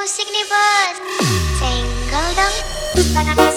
musik di bus Single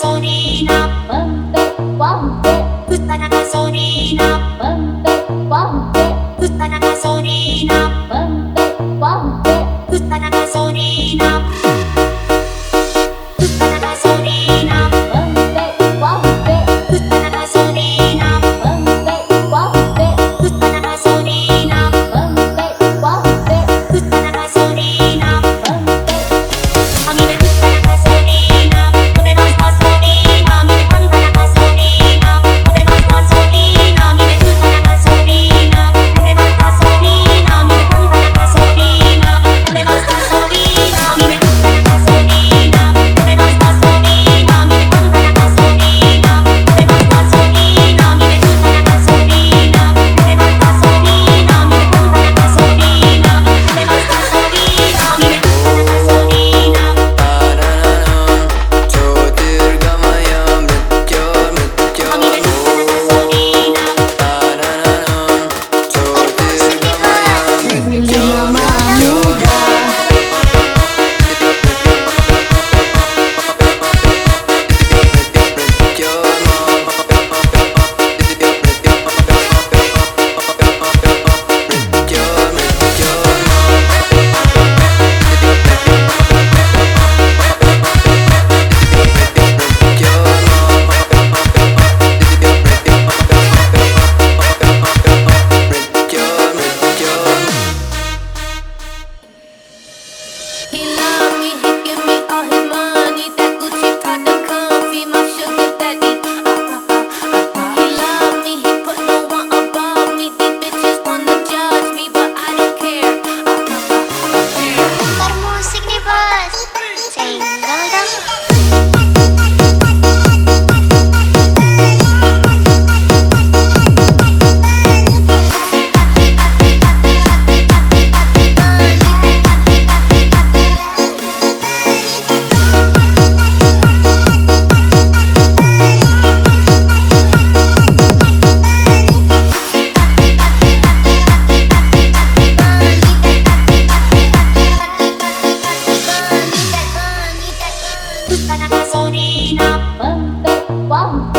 ったらガソリーナバンドワン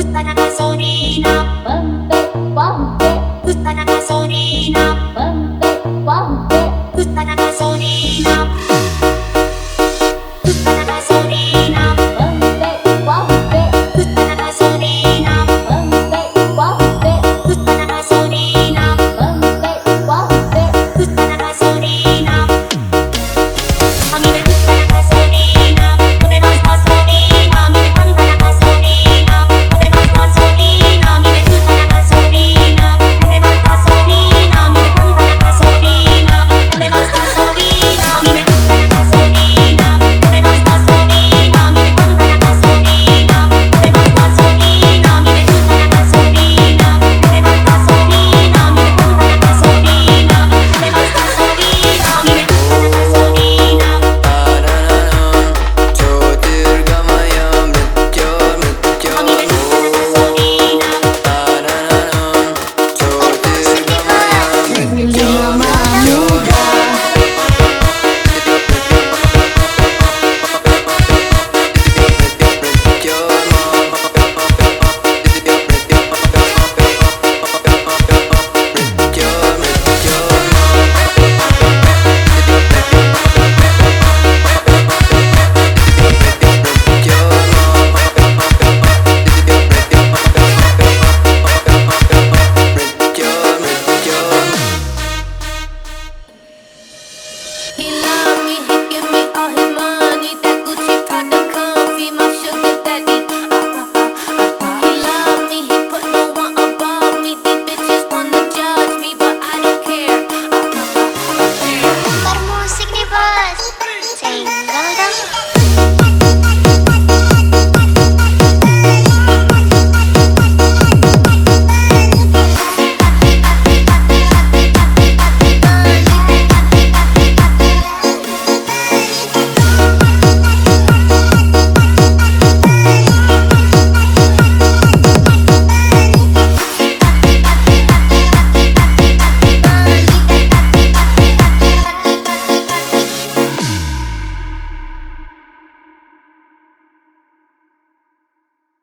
ったらガソリーナバンドンったらガそりーナバン